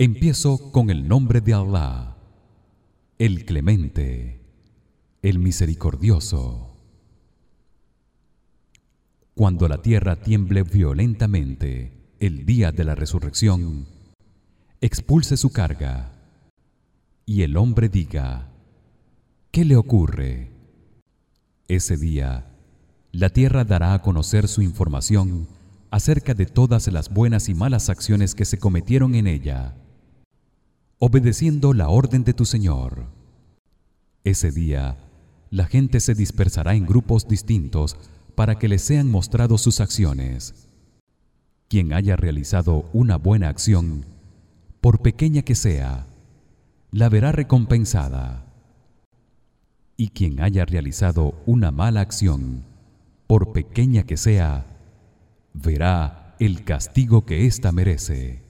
Empiezo con el nombre de Allah, el Clemente, el Misericordioso. Cuando la tierra tiemble violentamente el día de la resurrección, expulse su carga y el hombre diga: ¿Qué le ocurre? Ese día la tierra dará a conocer su información acerca de todas las buenas y malas acciones que se cometieron en ella obedeciendo la orden de tu Señor. Ese día la gente se dispersará en grupos distintos para que les sean mostrados sus acciones. Quien haya realizado una buena acción, por pequeña que sea, la verá recompensada. Y quien haya realizado una mala acción, por pequeña que sea, verá el castigo que ésta merece.